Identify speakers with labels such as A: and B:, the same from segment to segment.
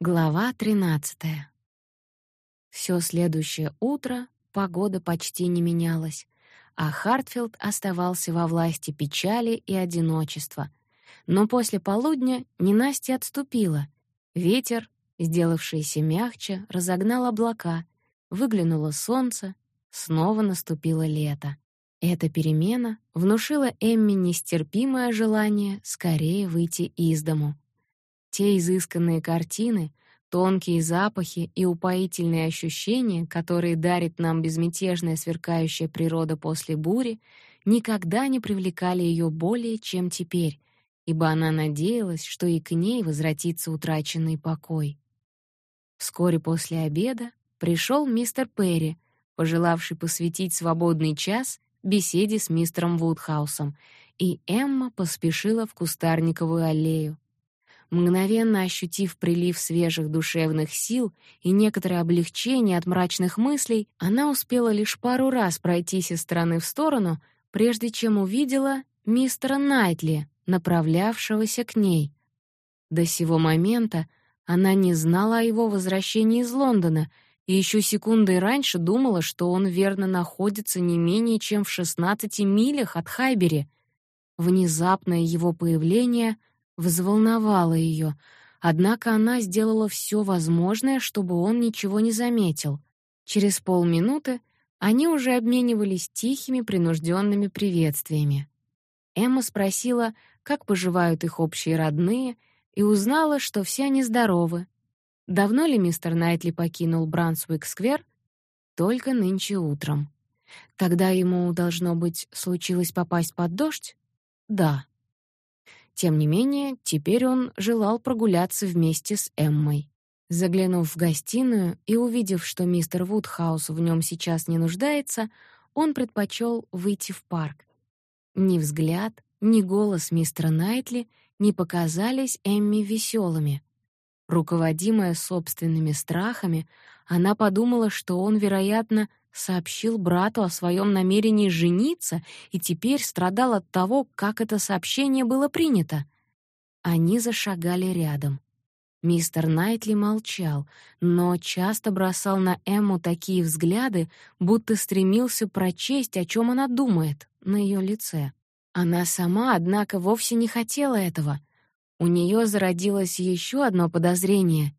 A: Глава 13. Всё следующее утро погода почти не менялась, а Хартфилд оставался во власти печали и одиночества. Но после полудня ненастье отступило. Ветер, сделавшийся мягче, разогнал облака, выглянуло солнце, снова наступило лето. Эта перемена внушила Эмми нестерпимое желание скорее выйти из дому. Те изысканные картины, тонкие запахи и упоительные ощущения, которые дарит нам безмятежная сверкающая природа после бури, никогда не привлекали ее более, чем теперь, ибо она надеялась, что и к ней возвратится утраченный покой. Вскоре после обеда пришел мистер Перри, пожелавший посвятить свободный час беседе с мистером Вудхаусом, и Эмма поспешила в кустарниковую аллею. Мгновенно ощутив прилив свежих душевных сил и некоторое облегчение от мрачных мыслей, она успела лишь пару раз пройтись из стороны в сторону, прежде чем увидела мистера Найтли, направлявшегося к ней. До сего момента она не знала о его возвращении из Лондона и еще секундой раньше думала, что он верно находится не менее чем в 16 милях от Хайбери. Внезапное его появление — взволновало ее, однако она сделала все возможное, чтобы он ничего не заметил. Через полминуты они уже обменивались тихими, принужденными приветствиями. Эмма спросила, как поживают их общие родные, и узнала, что все они здоровы. Давно ли мистер Найтли покинул Брансуик-сквер? Только нынче утром. Тогда ему, должно быть, случилось попасть под дождь? Да. Тем не менее, теперь он желал прогуляться вместе с Эммой. Заглянув в гостиную и увидев, что мистер Вудхаус в нем сейчас не нуждается, он предпочел выйти в парк. Ни взгляд, ни голос мистера Найтли не показались Эмми веселыми. Руководимая собственными страхами, она подумала, что он, вероятно, сообщил брату о своем намерении жениться и теперь страдал от того, как это сообщение было принято. Они зашагали рядом. Мистер Найтли молчал, но часто бросал на Эмму такие взгляды, будто стремился прочесть, о чем она думает, на ее лице. Она сама, однако, вовсе не хотела этого. У нее зародилось еще одно подозрение.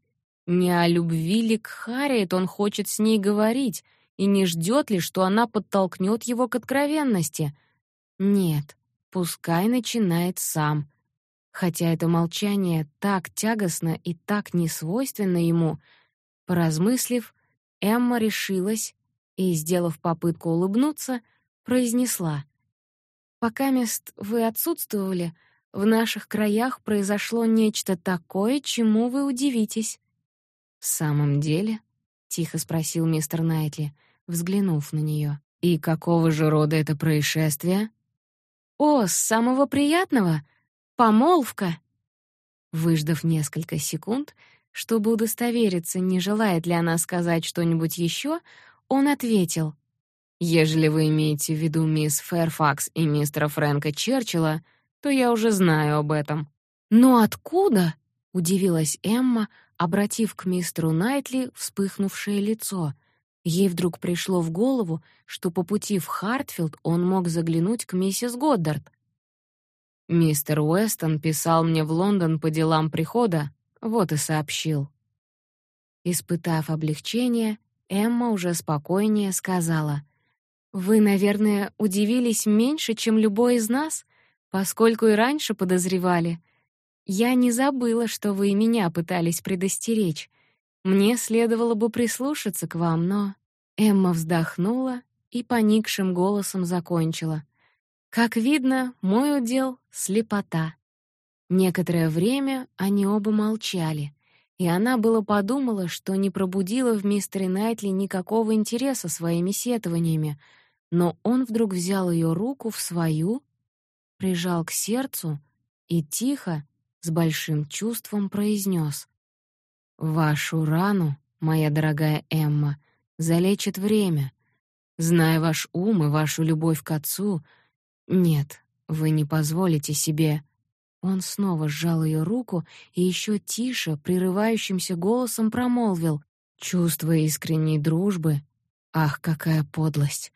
A: Не о любви ли к Харриет он хочет с ней говорить — и не ждет ли, что она подтолкнет его к откровенности? Нет, пускай начинает сам. Хотя это молчание так тягостно и так несвойственно ему, поразмыслив, Эмма решилась и, сделав попытку улыбнуться, произнесла: "Пока мест вы отсутствовали, в наших краях произошло нечто такое, чему вы удивитесь". "В самом деле?" тихо спросил мистер Найтли взглянув на нее. «И какого же рода это происшествие?» «О, самого приятного! Помолвка!» Выждав несколько секунд, чтобы удостовериться, не желает ли она сказать что-нибудь еще, он ответил. «Ежели вы имеете в виду мисс Фэрфакс и мистера Фрэнка Черчилля, то я уже знаю об этом». «Но откуда?» — удивилась Эмма, обратив к мистеру Найтли вспыхнувшее лицо — Ей вдруг пришло в голову, что по пути в Хартфилд он мог заглянуть к миссис Годдард. Мистер Уэстон писал мне в Лондон по делам прихода, вот и сообщил. Испытав облегчение, Эмма уже спокойнее сказала: "Вы, наверное, удивились меньше, чем любой из нас, поскольку и раньше подозревали. Я не забыла, что вы и меня пытались предостеречь. Мне следовало бы прислушаться к вам, но Эмма вздохнула и поникшим голосом закончила: "Как видно, мой удел слепота". Некоторое время они оба молчали, и она было подумала, что не пробудила в мистере Найтли никакого интереса своими сетованиями, но он вдруг взял ее руку в свою, прижал к сердцу и тихо, с большим чувством произнес: Вашу рану, моя дорогая Эмма, залечит время. Зная ваш ум и вашу любовь к отцу, нет, вы не позволите себе. Он снова сжал ее руку и еще тише, прерывающимся голосом промолвил: "Чувство искренней дружбы. Ах, какая подлость!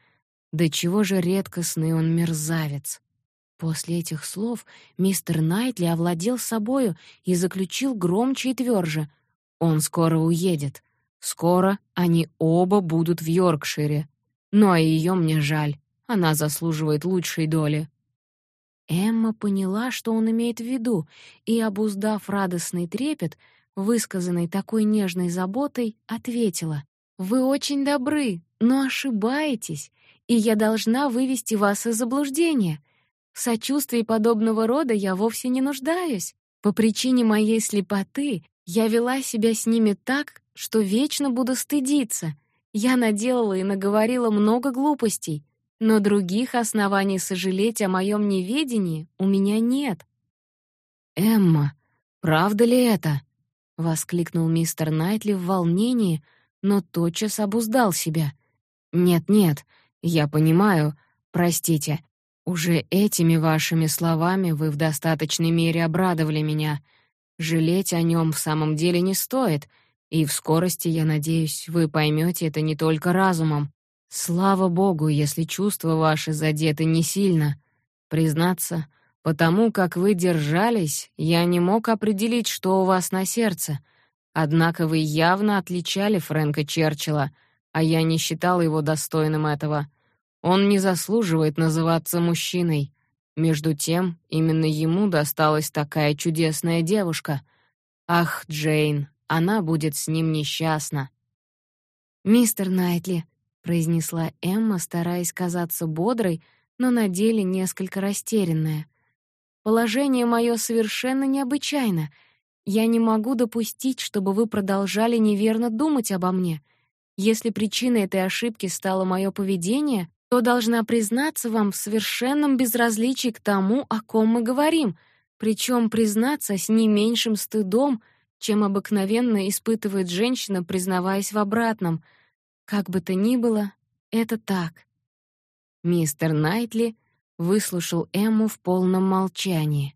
A: Да чего же редкостный он мерзавец!" После этих слов мистер Найтли овладел собою и заключил громче и тверже: "Он скоро уедет. Скоро они оба будут в Йоркшире. Ну а ее мне жаль. Она заслуживает лучшей доли. Эмма поняла, что он имеет в виду, и, обуздав радостный трепет, высказанный такой нежной заботой, ответила: "Вы очень добры, но ошибаетесь, и я должна вывести вас из заблуждения. В сочувствии подобного рода я вовсе не нуждаюсь. По причине моей слепоты я вела себя с ними так, что вечно буду стыдиться. Я наделала и наговорила много глупостей, но других оснований сожалеть о моем неведении у меня нет. Эмма, правда ли это? воскликнул мистер Найтли в волнении, но тотчас обуздал себя. Нет-нет, я понимаю. Простите. Уже этими вашими словами вы в достаточной мере обрадовали меня. Жалеть о нем в самом деле не стоит, и в скорости, я надеюсь, вы поймете это не только разумом, Слава богу, если чувства ваши задеты не сильно. Признаться, потому как вы держались, я не мог определить, что у вас на сердце. Однако вы явно отличали Фрэнка Черчилля, а я не считал его достойным этого. Он не заслуживает называться мужчиной. Между тем, именно ему досталась такая чудесная девушка. Ах, Джейн, она будет с ним несчастна. Мистер Найтли, произнесла Эмма, стараясь казаться бодрой, но на деле несколько растерянная. Положение мое совершенно необычайно. Я не могу допустить, чтобы вы продолжали неверно думать обо мне. Если причиной этой ошибки стало мое поведение, то должна признаться вам в совершенном безразличии к тому, о ком мы говорим, причем признаться с не меньшим стыдом, чем обыкновенно испытывает женщина, признаваясь в обратном — как бы то ни было, это так. Мистер Найтли выслушал Эмму в полном молчании.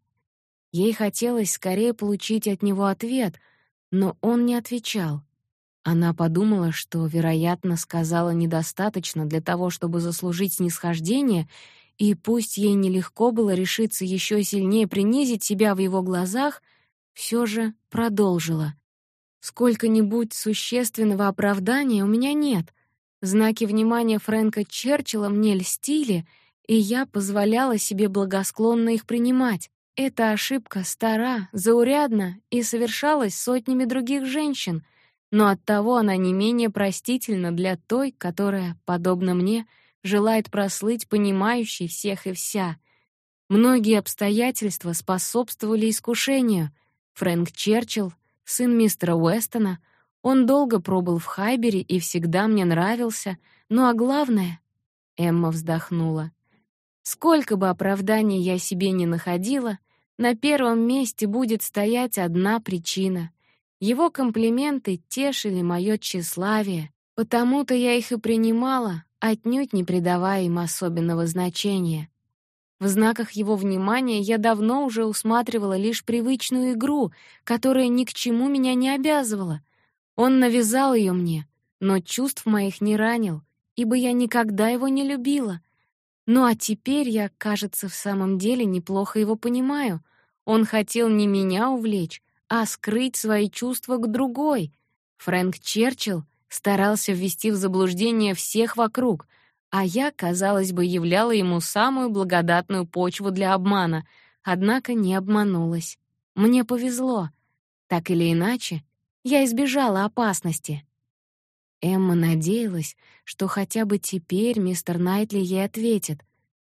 A: Ей хотелось скорее получить от него ответ, но он не отвечал. Она подумала, что, вероятно, сказала недостаточно для того, чтобы заслужить снисхождение, и пусть ей нелегко было решиться еще сильнее принизить себя в его глазах, все же продолжила. Сколько-нибудь существенного оправдания у меня нет. Знаки внимания Фрэнка Черчилля мне льстили, и я позволяла себе благосклонно их принимать. Эта ошибка стара, заурядна и совершалась сотнями других женщин, но оттого она не менее простительна для той, которая, подобно мне, желает прослыть понимающей всех и вся. Многие обстоятельства способствовали искушению. Фрэнк Черчилл сын мистера Уэстона. Он долго пробыл в Хайбере и всегда мне нравился. Ну а главное, Эмма вздохнула. Сколько бы оправданий я себе не находила, на первом месте будет стоять одна причина. Его комплименты тешили мое тщеславие, потому-то я их и принимала, отнюдь не придавая им особенного значения. В знаках его внимания я давно уже усматривала лишь привычную игру, которая ни к чему меня не обязывала. Он навязал ее мне, но чувств моих не ранил, ибо я никогда его не любила. Ну а теперь я, кажется, в самом деле неплохо его понимаю. Он хотел не меня увлечь, а скрыть свои чувства к другой. Фрэнк Черчилл старался ввести в заблуждение всех вокруг — а я, казалось бы, являла ему самую благодатную почву для обмана, однако не обманулась. Мне повезло. Так или иначе, я избежала опасности. Эмма надеялась, что хотя бы теперь мистер Найтли ей ответит,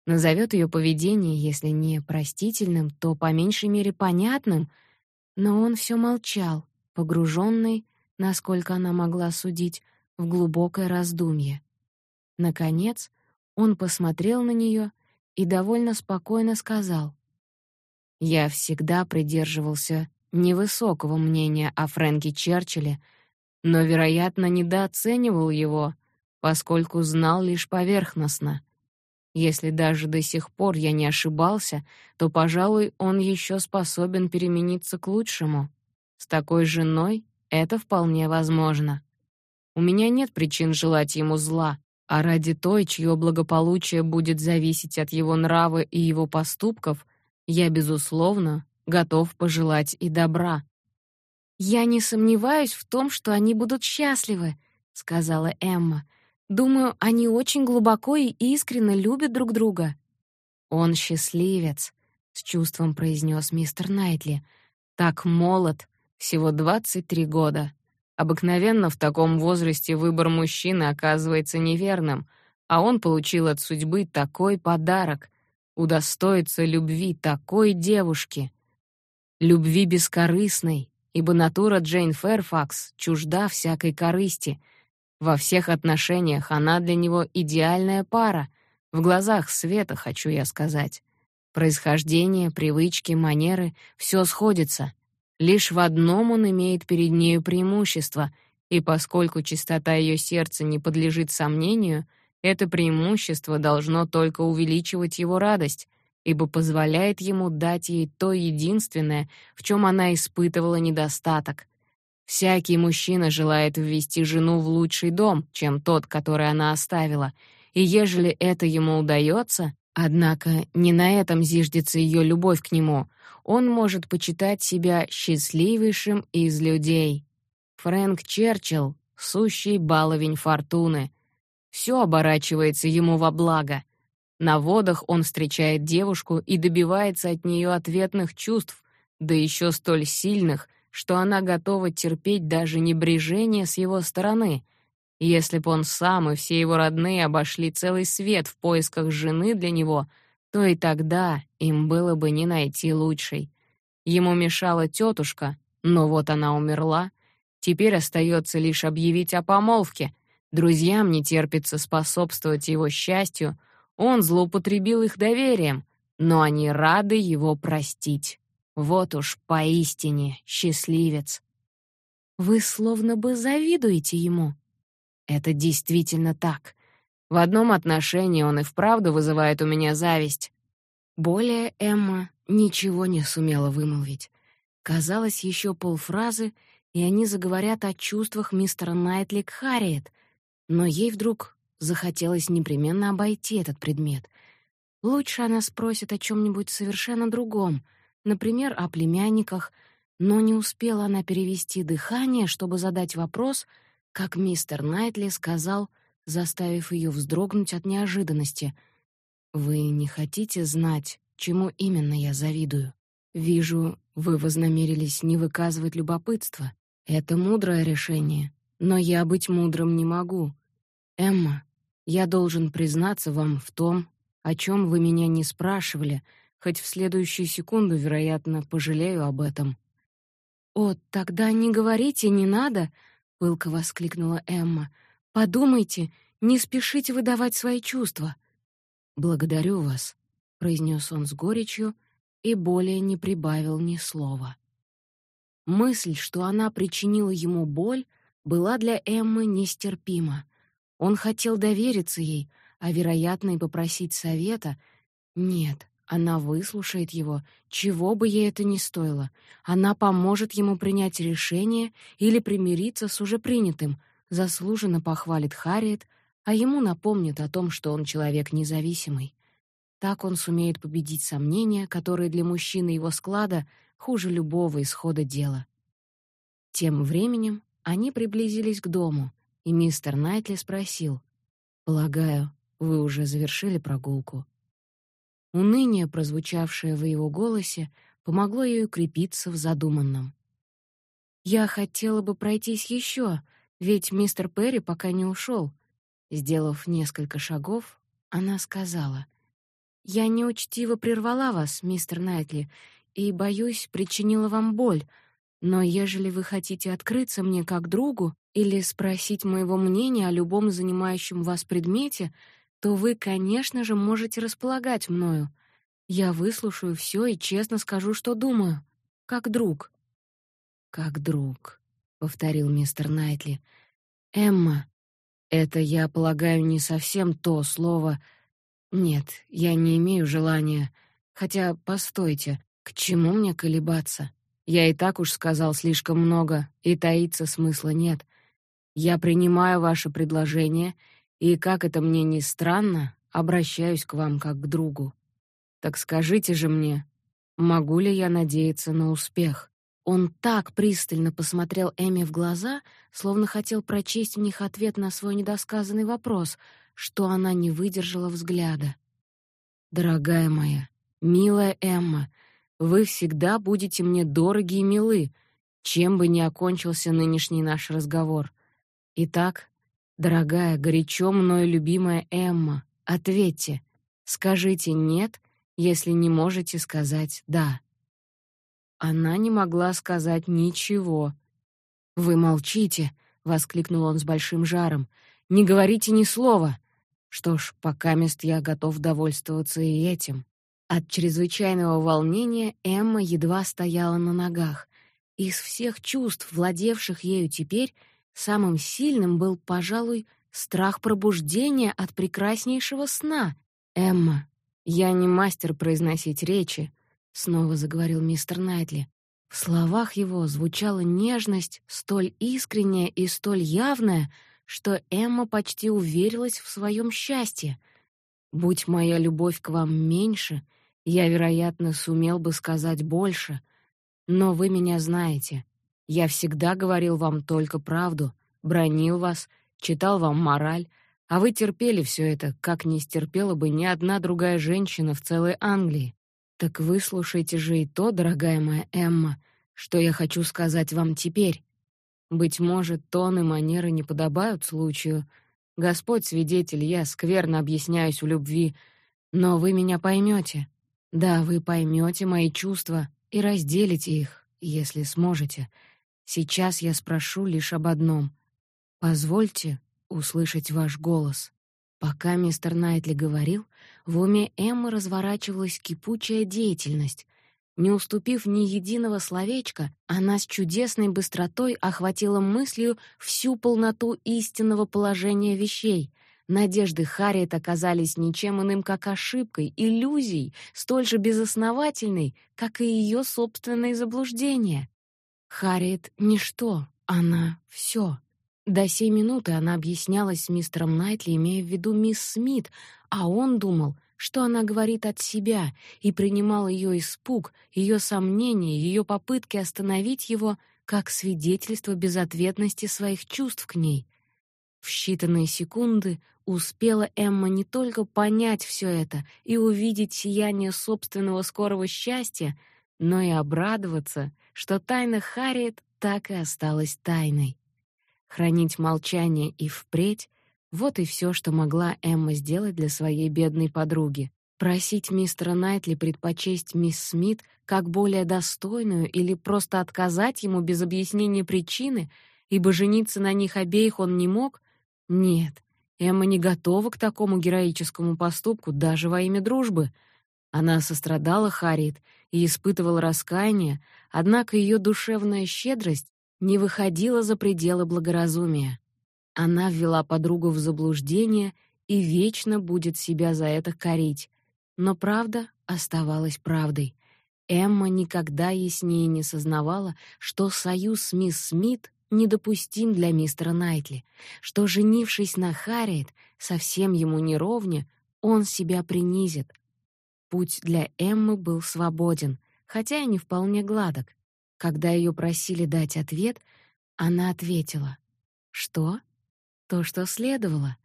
A: назовет ее поведение, если не простительным, то по меньшей мере понятным, но он все молчал, погруженный, насколько она могла судить, в глубокое раздумье. Наконец, он посмотрел на нее и довольно спокойно сказал: "Я всегда придерживался невысокого мнения о Фрэнке Черчилле, но, вероятно, недооценивал его, поскольку знал лишь поверхностно. Если даже до сих пор я не ошибался, то, пожалуй, он еще способен перемениться к лучшему. С такой женой это вполне возможно. У меня нет причин желать ему зла, а ради той, чье благополучие будет зависеть от его нрава и его поступков, я безусловно готов пожелать и добра. Я не сомневаюсь в том, что они будут счастливы, сказала Эмма. Думаю, они очень глубоко и искренне любят друг друга. Он счастливец, с чувством произнес мистер Найтли. Так молод, всего 23 года. Обыкновенно в таком возрасте выбор мужчины оказывается неверным, а он получил от судьбы такой подарок — удостоиться любви такой девушки. Любви бескорыстной, ибо натура Джейн Фэрфакс чужда всякой корысти. Во всех отношениях она для него идеальная пара, в глазах света, хочу я сказать. Происхождение, привычки, манеры — все сходится. Лишь в одном он имеет перед нею преимущество, и поскольку чистота ее сердца не подлежит сомнению, это преимущество должно только увеличивать его радость, ибо позволяет ему дать ей то единственное, в чем она испытывала недостаток. Всякий мужчина желает ввести жену в лучший дом, чем тот, который она оставила, и ежели это ему удается, однако не на этом зиждется ее любовь к нему — он может почитать себя счастливейшим из людей. Фрэнк Черчилл — сущий баловень фортуны. Все оборачивается ему во благо. На водах он встречает девушку и добивается от нее ответных чувств, да еще столь сильных, что она готова терпеть даже небрежение с его стороны. Если бы он сам и все его родные обошли целый свет в поисках жены для него — то и тогда им было бы не найти лучшей. Ему мешала тетушка, но вот она умерла. Теперь остается лишь объявить о помолвке. Друзьям не терпится способствовать его счастью. Он злоупотребил их доверием, но они рады его простить. Вот уж поистине счастливец. Вы словно бы завидуете ему. Это действительно так. В одном отношении он и вправду вызывает у меня зависть. Более Эмма ничего не сумела вымолвить. Казалось, еще полфразы, и они заговорят о чувствах мистера Найтли к Харриет, но ей вдруг захотелось непременно обойти этот предмет. Лучше она спросит о чем нибудь совершенно другом, например, о племянниках, но не успела она перевести дыхание, чтобы задать вопрос, как мистер Найтли сказал — заставив ее вздрогнуть от неожиданности. «Вы не хотите знать, чему именно я завидую? Вижу, вы вознамерились не выказывать любопытства. Это мудрое решение, но я быть мудрым не могу. Эмма, я должен признаться вам в том, о чем вы меня не спрашивали, хоть в следующую секунду, вероятно, пожалею об этом». «О, тогда не говорите, не надо!» — пылко воскликнула Эмма — Подумайте, не спешите выдавать свои чувства. Благодарю вас, произнес он с горечью и более не прибавил ни слова. Мысль, что она причинила ему боль, была для Эммы нестерпима. Он хотел довериться ей, а вероятно и попросить совета. Нет, она выслушает его, чего бы ей это ни стоило. Она поможет ему принять решение или примириться с уже принятым, заслуженно похвалит Харриет, а ему напомнит о том, что он человек независимый. Так он сумеет победить сомнения, которые для мужчины его склада хуже любого исхода дела. Тем временем они приблизились к дому, и мистер Найтли спросил: "Полагаю, вы уже завершили прогулку?" Уныние, прозвучавшее в его голосе, помогло ей укрепиться в задуманном. Я хотела бы пройтись еще, ведь мистер Перри пока не ушел. Сделав несколько шагов, она сказала: "Я неучтиво прервала вас, мистер Найтли, и боюсь, причинила вам боль. Но ежели вы хотите открыться мне как другу или спросить моего мнения о любом занимающем вас предмете, то вы, конечно же, можете располагать мною. Я выслушаю все и честно скажу, что думаю, как друг". Как друг повторил мистер Найтли. Эмма, это, я полагаю, не совсем то слово. Нет, я не имею желания. Хотя, постойте, к чему мне колебаться? Я и так уж сказал слишком много, и таиться смысла нет. Я принимаю ваше предложение, и как это мне ни странно, обращаюсь к вам как к другу. Так скажите же мне, могу ли я надеяться на успех? Он так пристально посмотрел Эми в глаза, словно хотел прочесть в них ответ на свой недосказанный вопрос, что она не выдержала взгляда. Дорогая моя, милая Эмма, вы всегда будете мне дороги и милы, чем бы ни окончился нынешний наш разговор. Итак, дорогая, горячо мною любимая Эмма, ответьте, скажите нет, если не можете сказать да. Она не могла сказать ничего. Вы молчите, воскликнул он с большим жаром. Не говорите ни слова. Что ж, пока мест я готов довольствоваться и этим. От чрезвычайного волнения Эмма едва стояла на ногах. Из всех чувств, владевших ею теперь, самым сильным был, пожалуй, страх пробуждения от прекраснейшего сна. Эмма, я не мастер произносить речи, снова заговорил мистер Найтли. В словах его звучала нежность, столь искренняя и столь явная, что Эмма почти уверилась в своем счастье. Будь моя любовь к вам меньше, я, вероятно, сумел бы сказать больше. Но вы меня знаете. Я всегда говорил вам только правду, бронил вас, читал вам мораль, а вы терпели все это, как не стерпела бы ни одна другая женщина в целой Англии. Так выслушайте же и то, дорогая моя Эмма, что я хочу сказать вам теперь. Быть может, тон и манеры не подобают случаю. Господь свидетель, я скверно объясняюсь в любви, но вы меня поймете. Да, вы поймете мои чувства и разделите их, если сможете. Сейчас я спрошу лишь об одном. Позвольте услышать ваш голос. Пока мистер Найтли говорил, в уме Эммы разворачивалась кипучая деятельность. Не уступив ни единого словечка, она с чудесной быстротой охватила мыслью всю полноту истинного положения вещей. Надежды Харриет оказались ничем иным, как ошибкой, иллюзией, столь же безосновательной, как и ее собственные заблуждения. Харриет — ничто, она — все. До сей минуты она объяснялась с мистером Найтли, имея в виду мисс Смит, а он думал — что она говорит от себя, и принимал ее испуг, ее сомнения, ее попытки остановить его как свидетельство безответности своих чувств к ней. В считанные секунды успела Эмма не только понять все это и увидеть сияние собственного скорого счастья, но и обрадоваться, что тайна Харриет так и осталась тайной. Хранить молчание и впредь вот и все, что могла Эмма сделать для своей бедной подруги. Просить мистера Найтли предпочесть мисс Смит как более достойную или просто отказать ему без объяснения причины, ибо жениться на них обеих он не мог? Нет, Эмма не готова к такому героическому поступку даже во имя дружбы. Она сострадала Харриет и испытывала раскаяние, однако ее душевная щедрость не выходила за пределы благоразумия. Она ввела подругу в заблуждение и вечно будет себя за это корить. Но правда оставалась правдой. Эмма никогда яснее не сознавала, что союз с мисс Смит недопустим для мистера Найтли, что, женившись на Харриет, совсем ему не ровня, он себя принизит. Путь для Эммы был свободен, хотя и не вполне гладок. Когда ее просили дать ответ, она ответила: "Что? То, что следовало.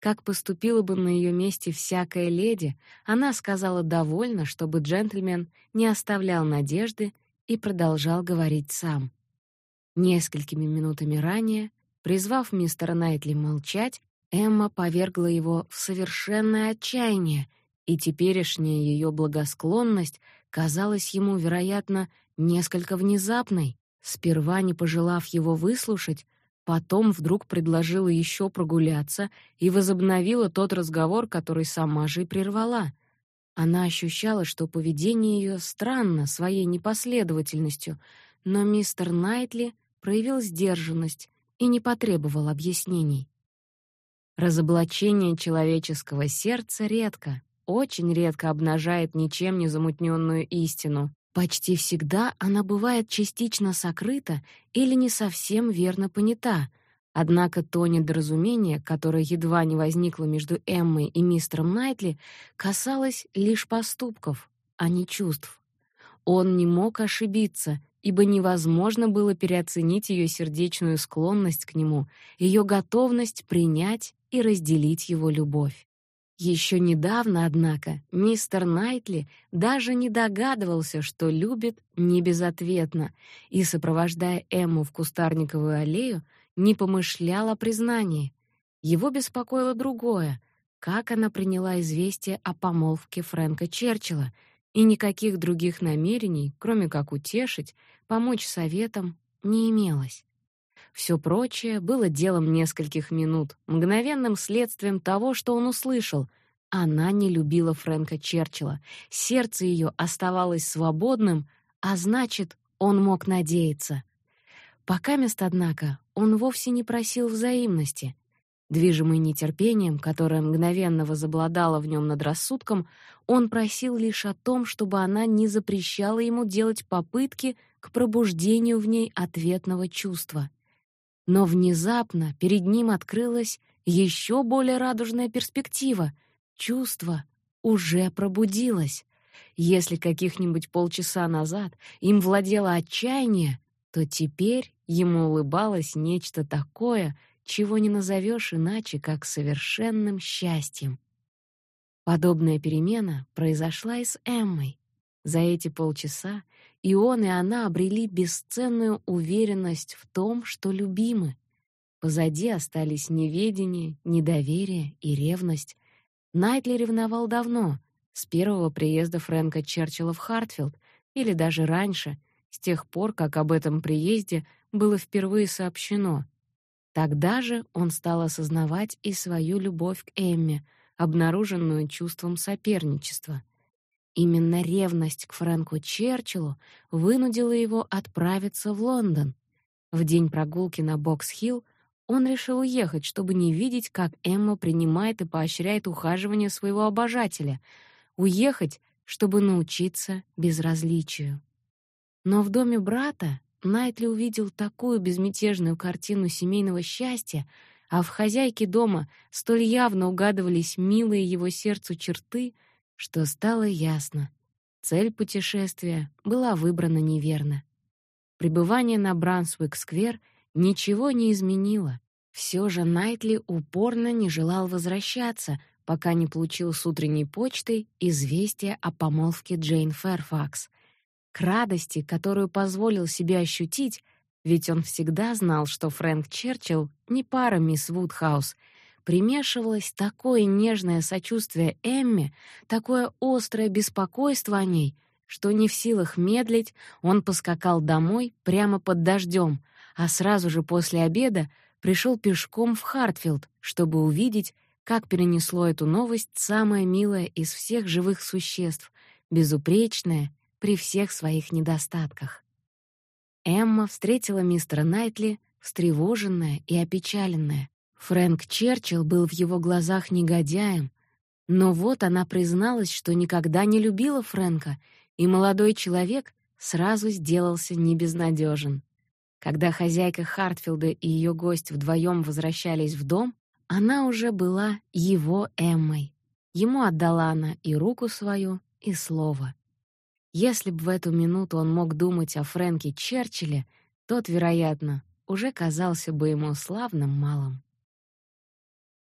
A: Как поступила бы на ее месте всякая леди, она сказала довольно, чтобы джентльмен не оставлял надежды и продолжал говорить сам. Несколькими минутами ранее, призвав мистера Найтли молчать, Эмма повергла его в совершенное отчаяние, и теперешняя ее благосклонность казалась ему, вероятно, несколько внезапной. Сперва не пожелав его выслушать, Потом вдруг предложила еще прогуляться и возобновила тот разговор, который сама же и прервала. Она ощущала, что поведение ее странно своей непоследовательностью, но мистер Найтли проявил сдержанность и не потребовал объяснений. Разоблачение человеческого сердца редко, очень редко обнажает ничем не замутненную истину. Почти всегда она бывает частично сокрыта или не совсем верно понята. Однако то недоразумение, которое едва не возникло между Эммой и мистером Найтли, касалось лишь поступков, а не чувств. Он не мог ошибиться, ибо невозможно было переоценить ее сердечную склонность к нему, ее готовность принять и разделить его любовь. Еще недавно, однако, мистер Найтли даже не догадывался, что любит не безответно, и, сопровождая Эмму в кустарниковую аллею, не помышлял о признании. Его беспокоило другое — как она приняла известие о помолвке Фрэнка Черчилля, и никаких других намерений, кроме как утешить, помочь советам, не имелось. Все прочее было делом нескольких минут, мгновенным следствием того, что он услышал. Она не любила Фрэнка Черчилля, сердце ее оставалось свободным, а значит, он мог надеяться. Пока мест, однако, он вовсе не просил взаимности. Движимый нетерпением, которое мгновенно возобладало в нем над рассудком, он просил лишь о том, чтобы она не запрещала ему делать попытки к пробуждению в ней ответного чувства. Но внезапно перед ним открылась еще более радужная перспектива. Чувство уже пробудилось. Если каких-нибудь полчаса назад им владело отчаяние, то теперь ему улыбалось нечто такое, чего не назовешь иначе, как совершенным счастьем. Подобная перемена произошла и с Эммой. За эти полчаса и он, и она обрели бесценную уверенность в том, что любимы. Позади остались неведение, недоверие и ревность. Найтли ревновал давно, с первого приезда Фрэнка Черчилля в Хартфилд, или даже раньше, с тех пор, как об этом приезде было впервые сообщено. Тогда же он стал осознавать и свою любовь к Эмме, обнаруженную чувством соперничества. Именно ревность к Фрэнку Черчиллу вынудила его отправиться в Лондон. В день прогулки на Бокс-Хилл он решил уехать, чтобы не видеть, как Эмма принимает и поощряет ухаживание своего обожателя. Уехать, чтобы научиться безразличию. Но в доме брата Найтли увидел такую безмятежную картину семейного счастья, а в хозяйке дома столь явно угадывались милые его сердцу черты — что стало ясно. Цель путешествия была выбрана неверно. Пребывание на Брансуик-сквер ничего не изменило. Все же Найтли упорно не желал возвращаться, пока не получил с утренней почтой известие о помолвке Джейн Фэрфакс. К радости, которую позволил себе ощутить, ведь он всегда знал, что Фрэнк Черчилл не пара мисс Вудхаус — примешивалось такое нежное сочувствие Эмме, такое острое беспокойство о ней, что не в силах медлить, он поскакал домой прямо под дождем, а сразу же после обеда пришел пешком в Хартфилд, чтобы увидеть, как перенесло эту новость самое милое из всех живых существ, безупречное при всех своих недостатках. Эмма встретила мистера Найтли встревоженная и опечаленная. Фрэнк Черчилл был в его глазах негодяем, но вот она призналась, что никогда не любила Фрэнка, и молодой человек сразу сделался небезнадежен. Когда хозяйка Хартфилда и ее гость вдвоем возвращались в дом, она уже была его Эммой. Ему отдала она и руку свою, и слово. Если бы в эту минуту он мог думать о Фрэнке Черчилле, тот, вероятно, уже казался бы ему славным малым.